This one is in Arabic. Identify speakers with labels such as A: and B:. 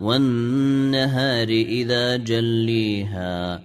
A: والنهار إذا جليها